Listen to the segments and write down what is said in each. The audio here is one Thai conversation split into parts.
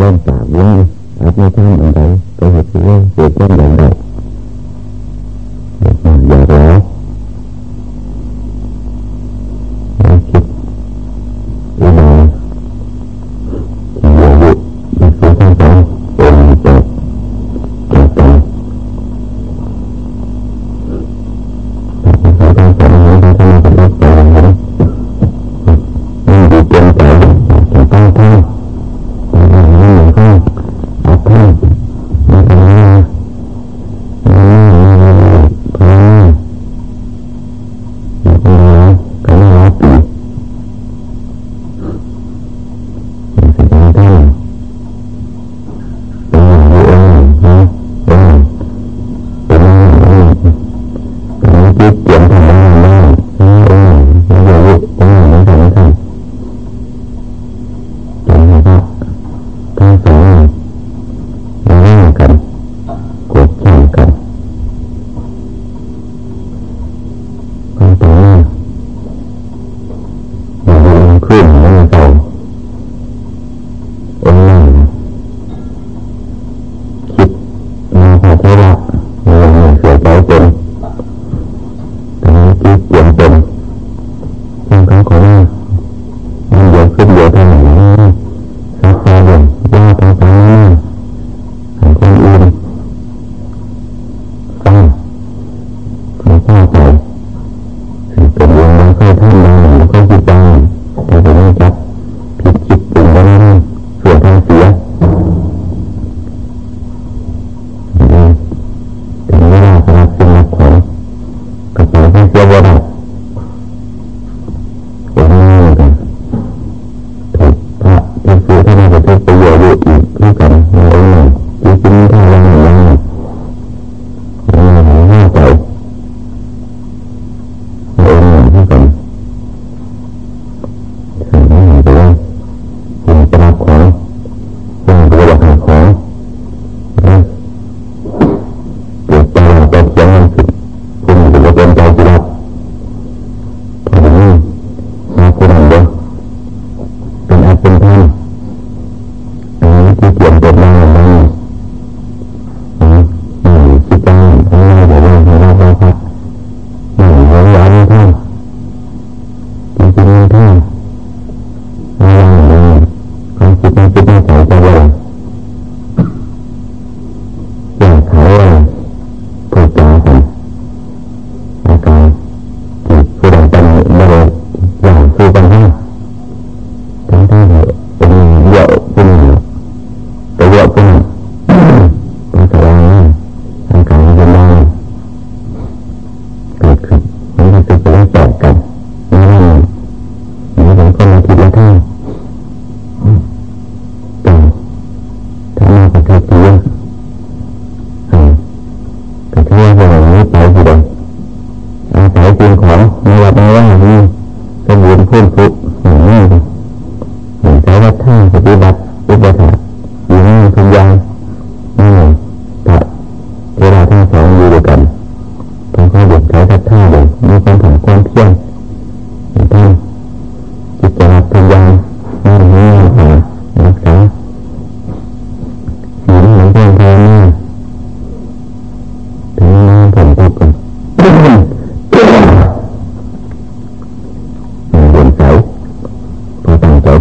เริ่มจากว่าอาจมีความอันใดก็เหตุที่เรื่องเกิดความอย่างใด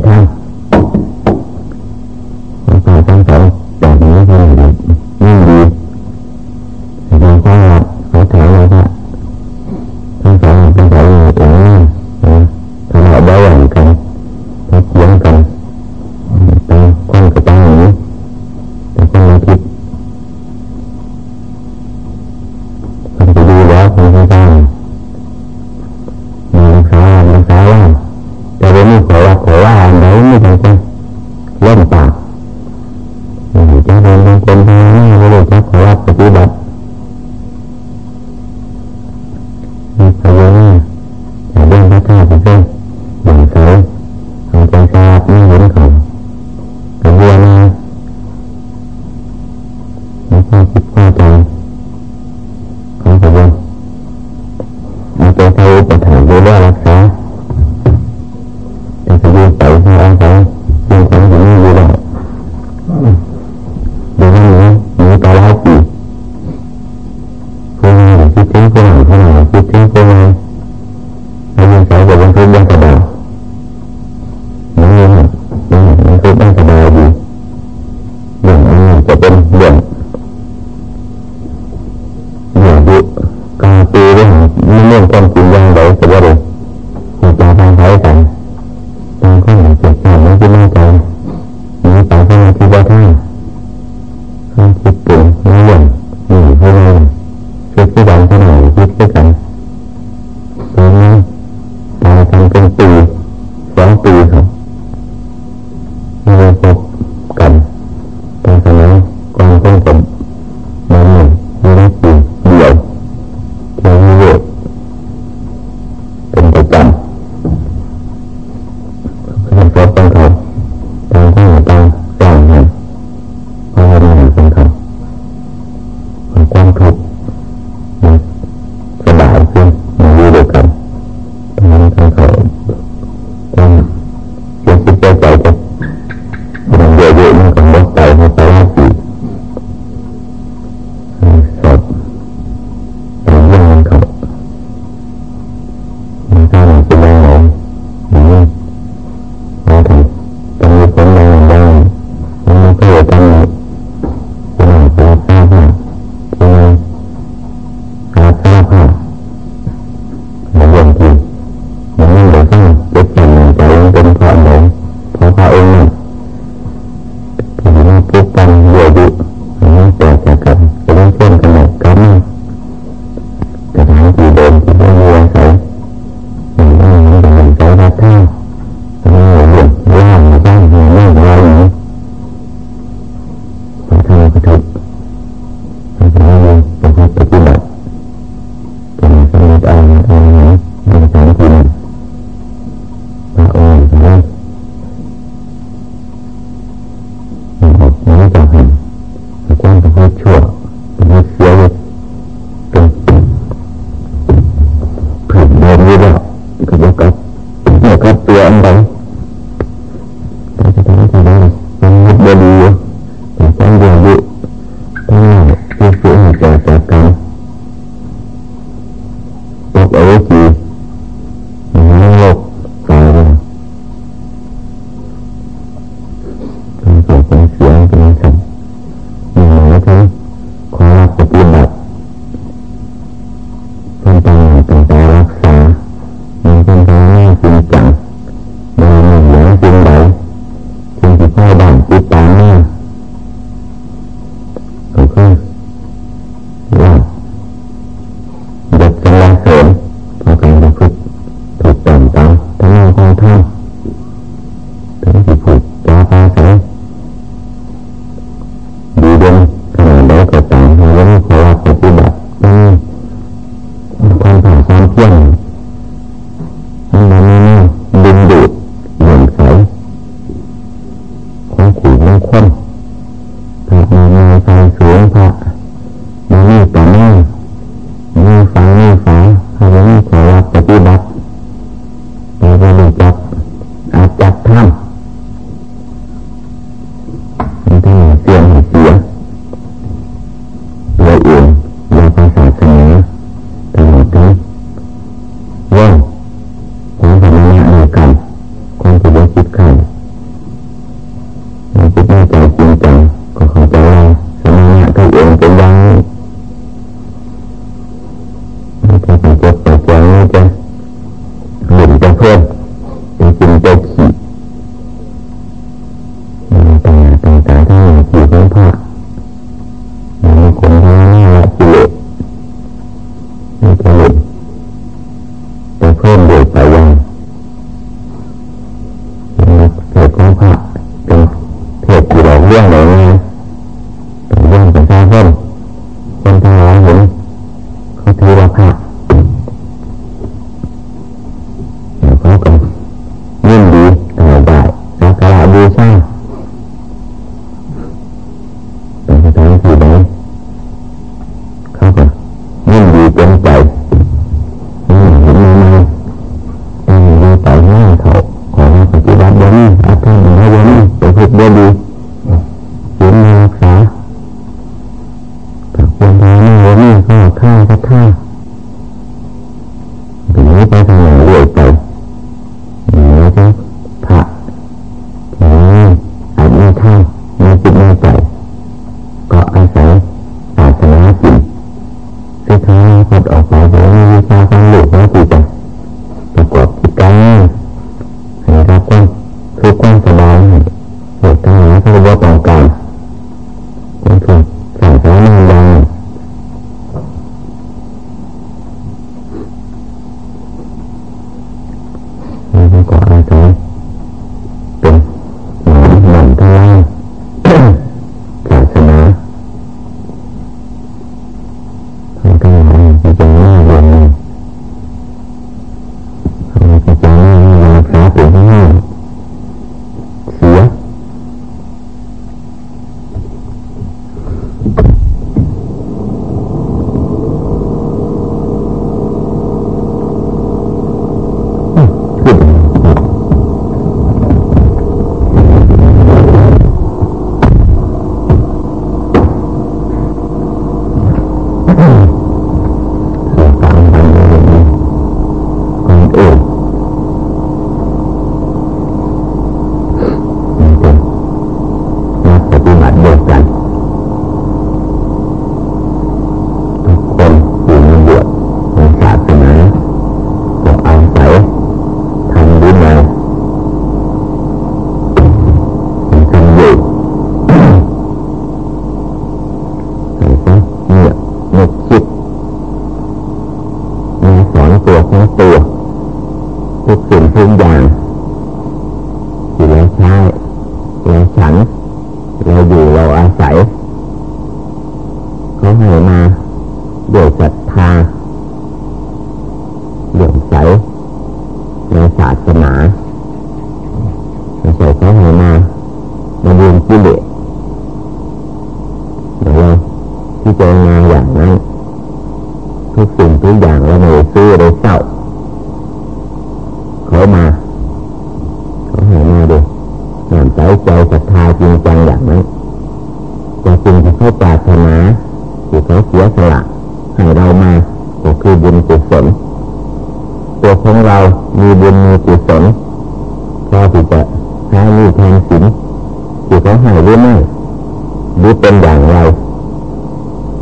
ไปเลย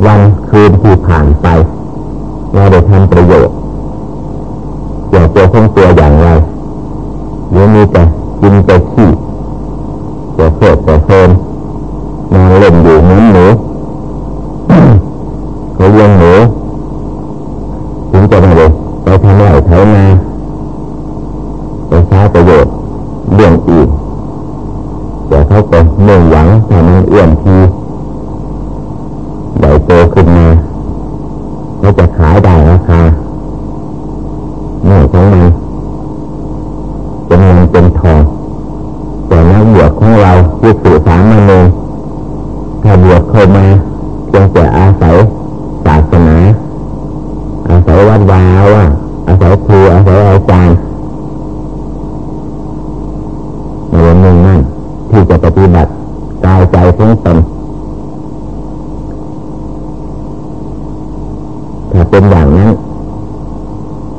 วันคืนที่ผ่านไปเราได้ทำประโยชน์อย่างตัวของตัวอย่างไรหรือมีแต่กินแต่ขี้แต่เพลิดแต่เพลินนอนเล่นอยู่เหมือนหนูเขาเลี้ยงหนูถึงจะไม่ได้ไปทำไร่ไถนาไปใช้ประโยชน์เรื่องอื่นแต่เขาก็เมื่องหวังทำเมันเอื้อมที เป็นอย่างนั้น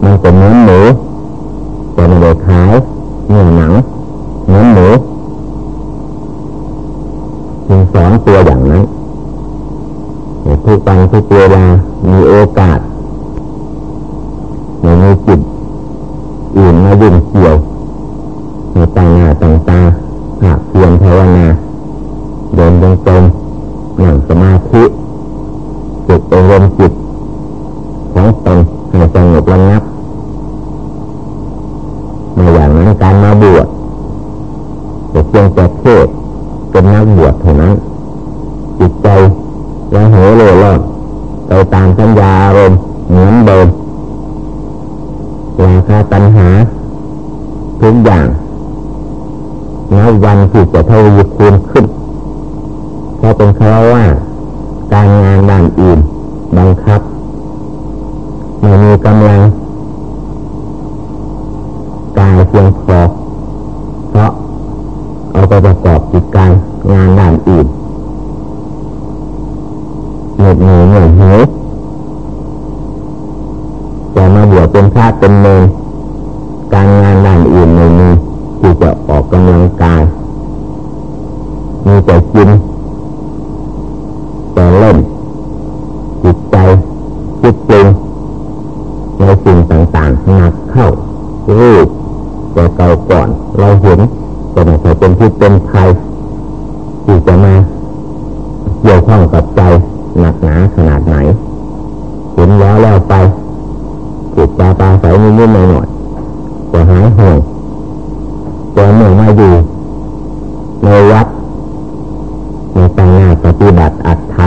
มันเป็นเนื้อหมูแต่ไม่ได้ขายเนื้อหนังเนื้อหมูจึงสอนตัวอย่างนั้นทุกวันทุกเวลามีโอกาสในมีจิตอื่นมายุ่งเกี่ยวในตาหน้าต่างตาหากเพียรภาวนาเดินจงกรมนั่งสมาธิจิตอบรมจิตของตนให้สงบระงับในอย่างนั้นการมาบวชจะเพียงแต่เทศเป็นนักบวชเท่านั้น จิตใจยังเหโลล่อนไปตามสัญญาอารมณ์เหมือนเดิมราคาตัณหาทุกอย่างนับวันที่จะเท่ายุคูณขึ้นเพราะเป็นเพราะว่า การงานด้านอื่น บังคับไม่มีกำลังกายเพียงพอเพราะเอาไปประกอบกิจการงานด้านอื่นเหนื่อยเหนื่อยเหนื่อยหิวจะมาบวชเป็นพระเป็นเมรการ ไม่ใช่เป็นพิษเป็นภัยที่จะมาเกี่ยวข้องกับใจหนักหนาขนาดไหนเห็นแล้วแล้วไปจิตตาตาใสนิดๆหน่อยๆจะหายห่วงจะเมื่อมาอยู่ในวัดในต่างหน้าปฏิบัติอัดท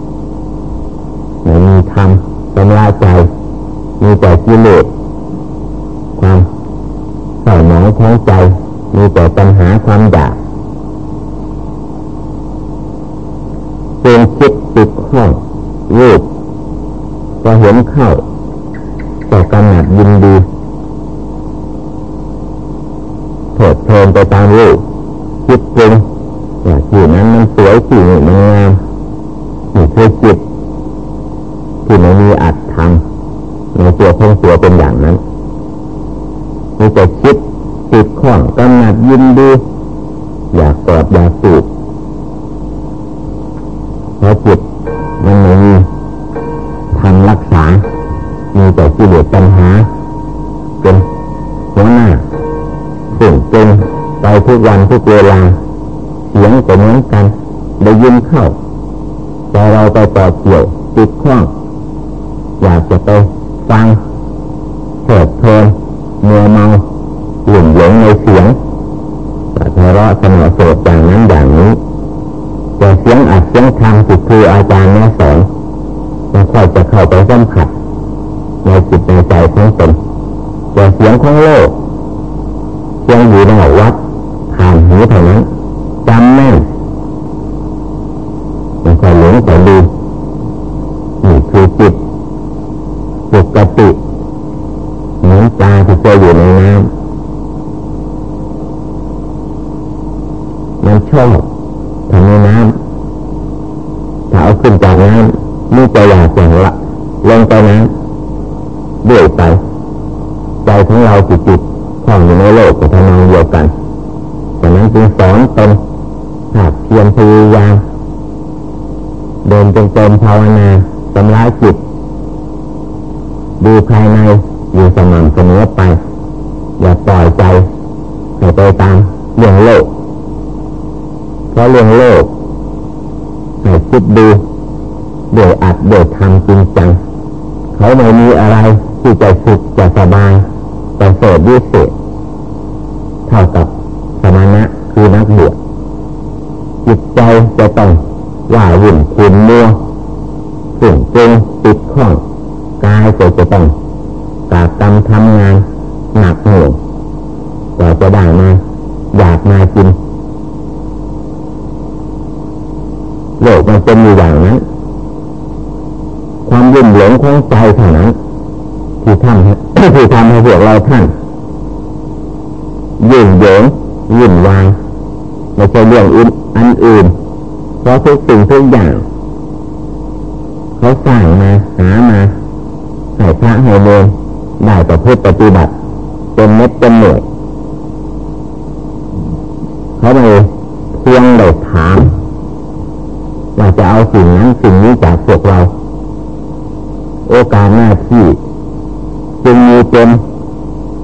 ำไม่มีธรรมสำลายใจ มีแต่กิเลสความเศร้าหมองของใจ มีแต่ปัญหาความอยากเป็นคิดติดข้องรูปก็เห็นเข้าก็กำหนัดยินดีเถิดเพลินไปตามรูป กเวลาเสียงก็เหมือนกัน ได้ยินเข้าแต่เราไปต่อเกี่ยวติดข้องอยากจะไปฟังเถิดเพลินเมื่อเมาหลุ่มหลงในเสียงแต่ทะเลาะเสนอโสดอย่างนั้นอย่างนี้แต่เสียงอัดเสียงทำจิตครูอาจารย์แนะสอนมันค่อยจะเข้าไปสัมผัสในจิตในใจของตนแต่เสียงของโลกเสียงอยู่ในวัดผ่าน หูเท่านั้นจำแม่นมันค่อยหลงไปดูนี่คือจิตปกติเหมือนปลาที่เคยอยู่ในน้ำมันชอบทำในน้ำถ้าเอาขึ้นจากน้ำมีแต่อยากอย่างละลงไปน้ำเดือยไป ใจของเราจิตจิตข้องอยู่ในโลกกับทำนองเดียวกันดังนั้น จึงสอนตนหากเพียรพยายามเดินจงกรมภาวนาสำลักจิต ดูภายในอยู่สม่ำเสมอไป อย่าปล่อยใจให้ไปตามเรื่องโลก เพราะเรื่องโลกให้คิดดูโดยอัดโดยทำจริงจัง เขาไม่มีอะไรที่จะสุขจะสบายจะเสดวิเศษเท่ากับ คือนักบวชจิตใจจะต้องว่าวุ่นขุ่นมัวฝุ่งเจงติดข้องกายก็จะต้องกาตำทำงานหนักหน่วงกว่าจะได้มาอยากมากินโลกมันเป็นอยู่อย่างนั้นความยุ่งหลงของใจเท่านั้นที่ทำที่ทำให้พวกเราท่านยุ่งเหยิง ไม่ใช่เรื่องอื่นอันอื่น เพราะทุกสิ่งทุกอย่าง เขาสร้างมาหามาให้พระให้เลนได้ต่พูดปฏิบัติเป็นเม็ดเป็นหน่วยเขาไม่เพียงเด็ถามว่าจะเอาสิ่งนั้นสิ่งนี้จากพวกเรา โอกาสหน้าที่จึงมีเป็น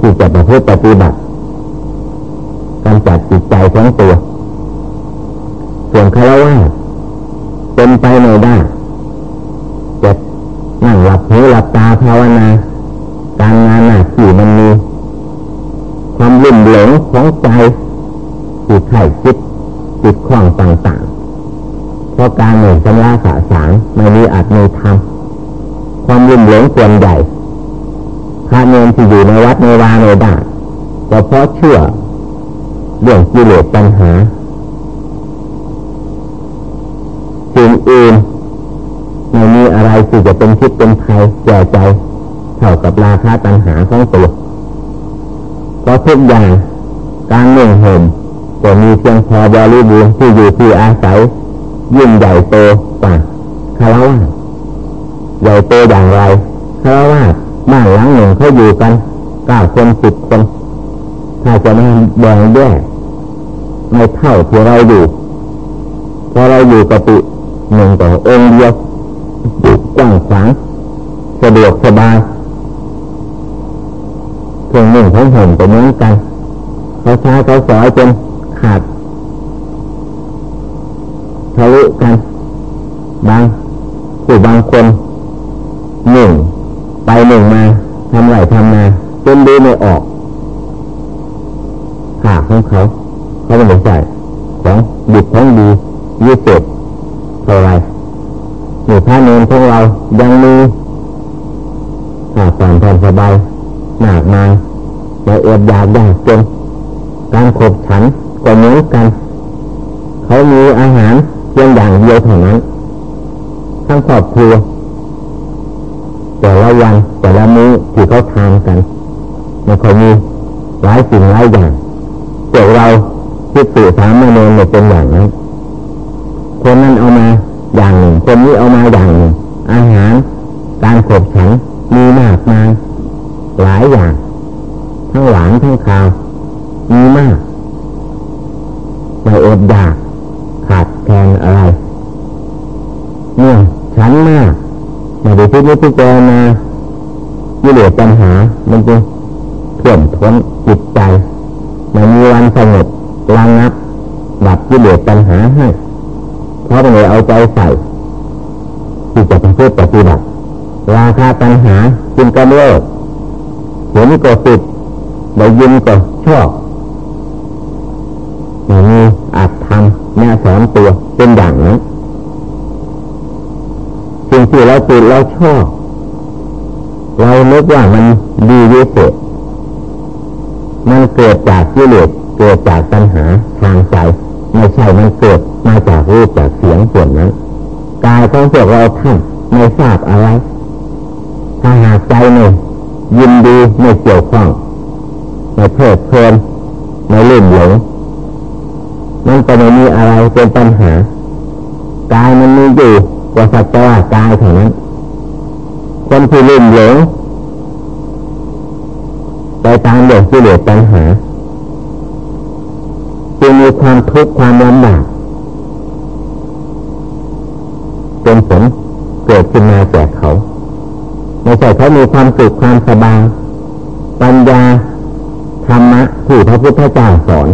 ที่จะประพฤติปฏิบัติกำจัดจิตใจของตัว คารวะเป็นไปในได้จะนั่งหลับหูหลับตาภาวนาการงานหน้าที่มันมีความลุ่มหลงของใจจิตไข่คิดจิตคล่องต่างๆ เพราะการหนึ่งชำระสาสางไม่มีอาจไม่ทำความลุ่มหลงส่วนใหญ่พระเนรที่อยู่ในวัดในวาในด่านก็เพราะเชื่อเรื่องกิเลสปัญหาสิ่ง อื่นไม่มีอะไรที่จะเป็นคิดเป็นภัยแก่ใจ เท่ากับราคาตัญหาของตัวเพราะทุกอย่างการหนึ่งห่มก็มีเพียงพอบริบูรณ์ที่อยู่ที่อาศัยยิ่งใหญ่โตกว่าคารวะใหญ่โตอย่างไรคารวะบ้านหลังหนึ่งเขาอยู่กันเก้าคนสิบคนถ้าจะมาแบ่งแยกไม่เท่าที่เราอยู่พอเราอยู่กับปิ หนึ่งต่อองค์เดียวกว้างขวางสะดวกสบายเครื่องหนึ่งของห่มก็เหมือนกันเขาใช้เขาสอยจนขาดทะลุกันบางผู้บางคนหนึ่งไปหนึ่งมาทำไรทำมาจนดูไม่ออกขาของเขาเขาไม่ใช่ของดิบของดียี่สิบ เท่าไรหนูพระเนรของเรายังมีขาดสอนทนสบายหนักมาไม่เอ็ดยากยากจนการขบฉันก็เหมือนกัน เขามีอาหารเพียงอย่างเดียวเท่านั้น ทั้งครอบครัวแต่ละวันแต่ละมื้อที่เขาทานกันมันคอยมีหลายสิ่งหลายอย่างพวกเราคิดสื่อสามเณรเนี่ยเป็นอย่างนั้น คนนั้นเอามาอย่างหนึ่ง คนนี้เอามาอย่างหนึ่ง อาหาร การขบฉันมีมากมายหลายอย่าง ทั้งหวานทั้งคาว มีมากไม่อดอยากขาดแคลนอะไรเนี่ยฉันมากไม่ได้พิจิตรเจมาวิเลปัญหา มันจะท่วมท้นจิตใจไม่มีวันสงบระงับดับวิเลปัญหาให้ เพราะไม่เอาใจใส่ที่จะเป็นผู้ปฏิบัติราคาปัญหาจึงกำเริบเห็นก็ติดได้ยินก็ชอบอย่างนี้อาจทำแน่สอนตัวเป็นอย่างนั้นสิ่งที่เราติดเราชอบ เราเนึกว่ามันดีวิเศษมันเกิดจากกิเลสเกิดจากปัญหาทางใจ ไม่ใช่มันเกิดมาจากรูปจากเสียงส่วนนั้นกายของพวกเราท่านไม่ทราบอะไร ถ้าหากใจไม่ยินดีไม่เกี่ยวข้องไม่เพลิดเพลินไม่ลื่นหลงมันก็ไม่มีอะไรเป็นปัญหากายมันมีอยู่กว่าสัตว์ว่ากายเท่านั้น คนที่ลื่นหลงไปตามเรื่องที่เหลือปัญหา จึงมีความทุกข์ความลำบากเป็นผลเกิดขึ้นมาแก่เขาไม่ใช่เขามีความสุขความสบายปัญญาธรรมะที่พระพุทธเจ้าสอน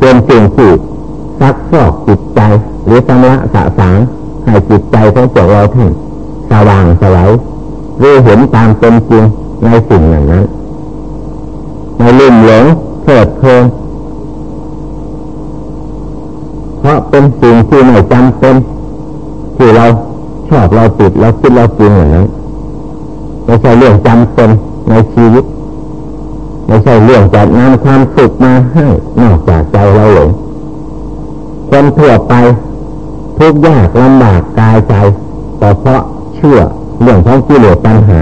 เป็นสิ่งที่ซักซอกจิตใจ หรือสำละสะสางให้จิตใจของพวกเราท่านสว่างสวัยรู้เห็นตามเป็นจริงในสิ่งนั้นนั้นไม่ลืมหลงเพิดเพลิน เพราะเป็นสิ่งที่ไม่จำเป็นที่เราชอบเราติดเราคิดเราจริงอย่างนั้นไม่ใช่เรื่องจำเป็นในชีวิตไม่ใช่เรื่องจะนำความสุขมาให้นอกจากใจเราหลงคนทั่วไปทุกยากลำบากกายใจก็เพราะเชื่อเรื่องของกิเลสปัญหา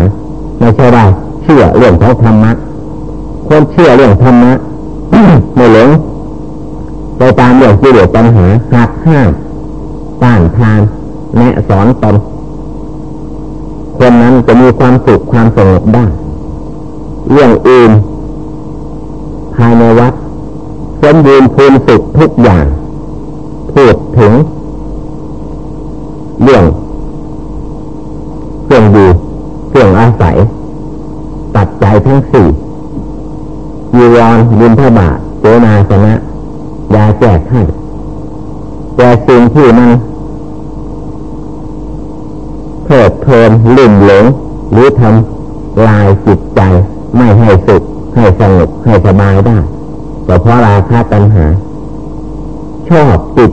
ไม่ใช่ว่าเชื่อเรื่องของธรรมะคนเชื่อเรื่องธรรมะไม่หลง ไปตามเรื่องกิเลสปัญหาหักห้ามต้านทานแนะสอนตนคนนั้นจะมีความสุขความสงบได้เรื่องอื่นภายในวัดสมบูรณ์พูนสุขทุกอย่างพูดถึงเรื่องเครื่องดูเครื่องอาศัย ตัดใจทั้งสี่ยีวรยินพระบาทโจนาสนะยาแก้ท่านแต่สิ่งที่ มันเพิดเพลินลิ่มหลงหรือทำลายจิตใจ ไม่ให้สุขให้สงบให้สบายได้ก็เพราะราคาตัณหา ชอบติด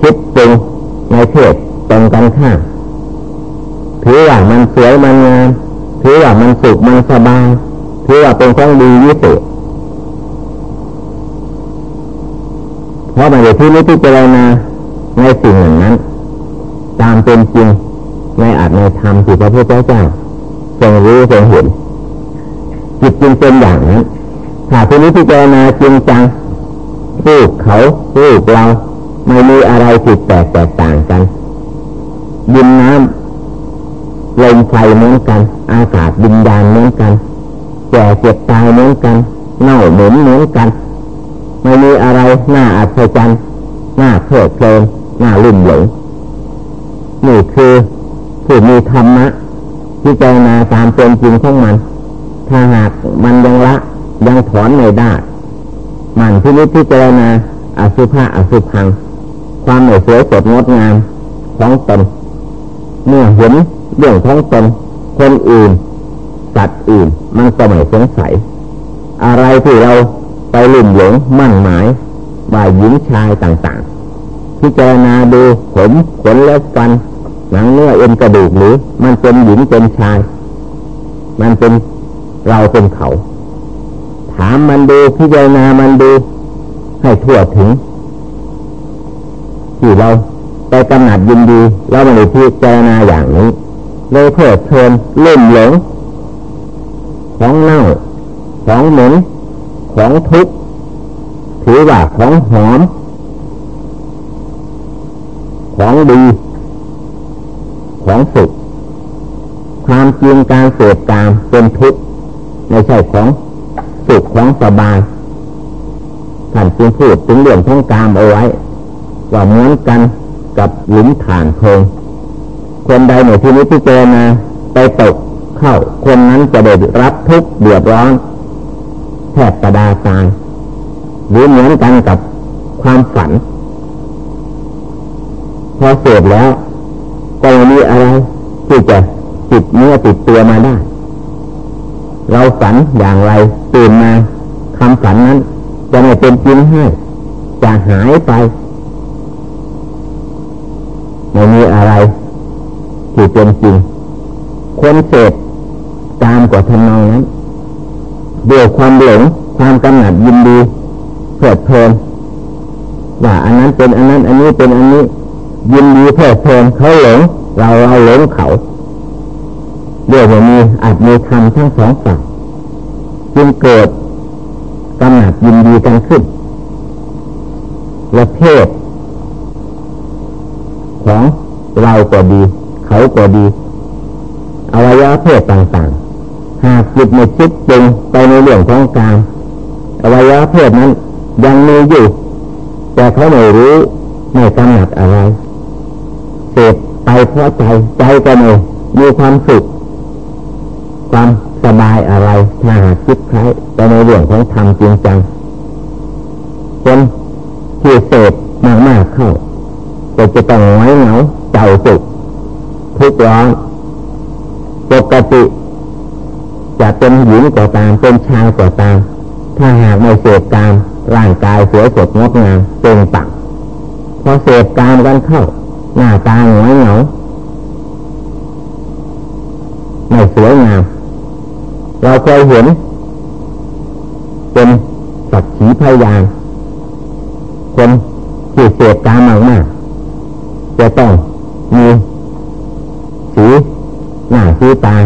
คิดปรุงในเพศตรงกันข้ามถือว่ามันสวยมันงามถือว่ามันสุขมันสบายถือว่าเป็นของดีวิเศษเพราะมันอยู่ที่นี้ที่เจรณา ในสิ่งอย่านั้น ตามเป็นจริงในอาจในธรรมที่พระพุทธเจ้าทรงรู้ทรงเห็น จิตจริงเป็นอย่างนั้นถ้าที่นี้ที่เจรณาจริงจังรูปเขารูปเราไม่มีอะไรผิดแปลกแตกต่างกันดินน้ำลมไฟเหมือนกัน อากาศดินดานเหมือนกันแก่เจ็บตายเหมือนกันเน่าเหม็นเหมือนกัน ไม่มีอะไรน่าอัศจรรย์น่าเพลิดเพลิน น่าลุ่มหลงนี่คือผู้มีธรรมะที่เจรณาตามเป็นจริงของมัน ถ้าหากมันยังละยังถอนไม่ได้ มันที่นี้ที่เจรณาอสุภะอสุพัง ความไม่สวยสดงดงามของตนเมื่อเห็นเรื่องของตนคนอื่นสัตว์อื่น มันก็ไม่สงสัย อะไรที่เราไปลุ่มหลงมั่นหมายว่าหญิงชายต่างๆ พิจารณาดูผมขนเล็บฟัน หนังเนื้อเอ็นกระดูกหรือ มันเป็นหญิงเป็นชาย มันเป็นเราเป็นเขา ถามมันดูพิจารณามันดู ให้ทั่วถึง ที่เราไปกำหนัดยินดีแล้วมันเลยพิจารณาอย่างนี้เลยเพิดเพลินเล่นหลงของเน่าของเหม็นของทุกข์ถือว่าของหอม ของดี ของสุขความจริงการเสพกามเป็นทุกข์ไม่ใช่ของสุขของสบายท่านจึงพูดถึงเรื่องของกามเอาไว้ ว่าเหมือนกันกับหลุมฐานเพลิงคนใดในที่นี้ที่เจอมาไปตกเข้า คนนั้นจะได้รับทุกข์เดือดร้อนแทบประดาตายหรือเหมือนกันกับความฝัน พอเสร็จแล้วก็มีอะไรที่จะติดเนื้อติดตัวมาได้ เราฝันอย่างไรตื่นมาคำฝันนั้น จะไม่เป็นจริงให้จะหายไปไม่มีอะไรที่เป็นจริงคนเสพตามกว่าทำนองนั้นด้วยความหลงความกำหนัดยินดีเพลิดเพลินว่าอันนั้นเป็นอันนั้น อันนี้เป็นอันนี้ ยินดีเพลิดเพลินเขาหลง เราเราหลงเขาเดี๋ยวมีอาจมีธรรมทั้งสองฝ่ายจึงเกิดกำหนัดยินดีกันขึ้นประเภทของเราก็ดี เขาก็ดีอวัยวะเพศต่างๆ หากจิตไม่คิดปรุงไปในเรื่องของการอวัยวะเพศนั้นยังมีอยู่ แต่เขาไม่รู้ไม่กำหนัดอะไร เสพไปเพราะใจใจก็ไม่มีความสุขความสบายอะไรถ้าหากคิดใช้ไปในเรื่องของธรรมจริงจังคนที่เสพมากๆเข้าก็จะต้องไว้เหงาเจ้าสุขทุกร้อนปกติ จะเป็นหญิงก็ตามเป็นชายก็ตาม ถ้าหากไม่เสพกามร่างกายสวยสดงดงามเป็นปังพอเสพกามกันเข้า หน้าตาหงอยเหงาไม่สวยงาม เราเคยเห็น เป็นสักขีพยานคนที่เสพกามมากมากจะต้องมีสีหน้าสีตา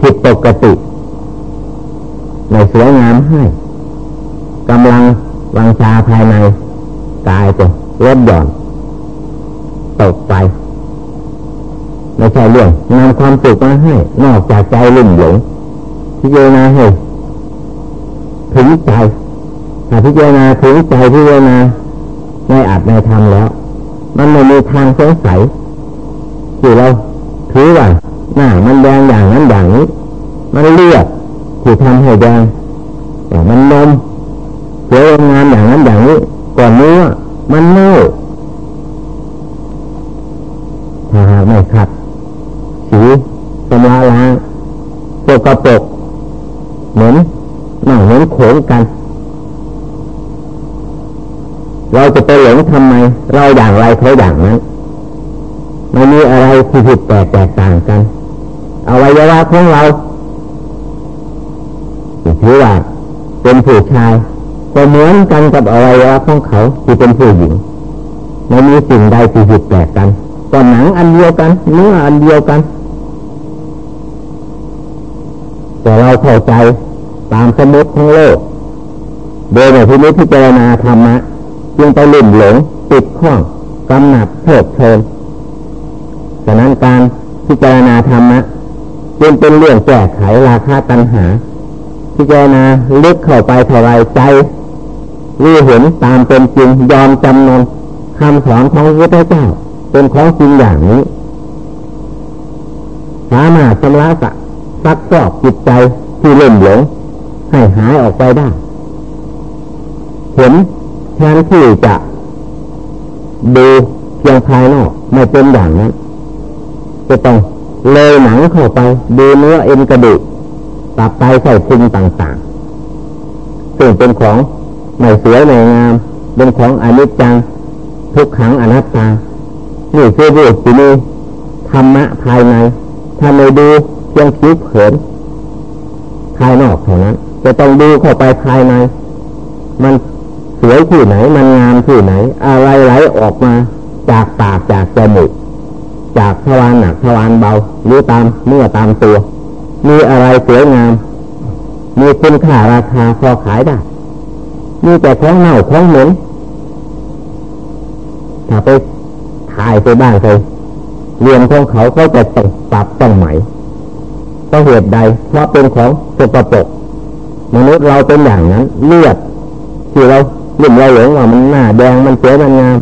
ผิดปกติในสวยงามให้กำลังวังชาภายในกายจะลดหย่อน ตกไป ไม่ใช่เรื่องนำความสุขมาให้ นอกจากใจลุ่มหลงพิจารณาให้ถึงใจถ้าพิจารณาถึงใจพิจารณาไม่อาจไม่ทำแล้ว มันไม่มีทางสงสัยที่เราถือว่าหน้ามันแดงอย่างนั้นอย่างนี้ มันเลือดที่ทำให้แดงแต่มันนมสวยงามอย่างนั้นอย่างนี้ก่อนนี้มันเน่าถ้าหากไม่ขัดสีสำลาล้าง โสกปรกเหมือนหนังเหมือนโขงกัน เราจะไปหลงทำไม เราอย่างไรเขาอย่างนั้นไม่มีอะไรที่ผิดแปลกแตกต่างกันอวัยวะของเราถือว่าเป็นผู้ชายก็เหมือนกันกับอวัยวะของเขาที่เป็นผู้หญิงไม่มีสิ่งใดที่ผิดแปลกกันก็หนังอันเดียวกันเนื้ออันเดียวกัน แต่เราเข้าใจตามสมมติของโลก โดยในที่นี้พิจารณาธรรมะจึงไปลุ่มหลงติดข้องกำหนัดเพิดเพลินฉะนั้นการพิจารณาธรรมะจึงเป็นเรื่องแก้ไขราคาตัณหา พิจารณาลึกเข้าไปเท่าไรใจรู้เห็นตามเป็นจริงยอมจำนนคำสอนของพระพุทธเจ้า เป็นของจริงอย่างนี้สามารถชำระ สักซักซอกจิตใจที่เล่มหลง ให้หายออกไปได้ เห็นแทนที่จะดูเพียงภายนอกไม่เป็นอย่างนั้นจะต้องเลยหนังเข้าไป ดูเนื้อเอ็นกระดูกตับไตไส้พุงต่างๆซึ่งเป็นของไม่สวยไม่งาม เป็นของอนิจจัง ทุกขังอนัตตา นี่คือรูปที่มีธรรมะภายในถ้าไม่ดู ยงผิวเผินภายนอกเท่านั้นจะต้องดูเข้าไปภายใน มันสวยที่ไหน มันงามที่ไหน อะไรไหลออกมาจากปากจากจมูกจากทวารหนักทวารเบาหรือตามเมื่อตามตัว มีอะไรสวยงาม มีคุณค่าราคาพอขายได้ มีแต่ของเน่าของเหม็นถ้าไปถ่ายไปบ้านไปเรียนของเขาเขาจะต้องปรับต้องใหม่ เพราะเหตุใดเพราะเป็นของสกปรกมนุษย์เราเป็นอย่างนั้นเลือดที่เราลุ่มเราหลงว่ามันหน้าแดงมันเสียมันงาม